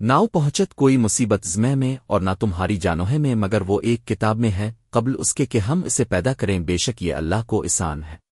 Now پہنچت کوئی مصیبت زمہ میں اور نہ تمہاری جانوہے میں مگر وہ ایک کتاب میں ہے، قبل اس کے کہ ہم اسے پیدا کریں، بے شک یہ اللہ کو اسان ہے۔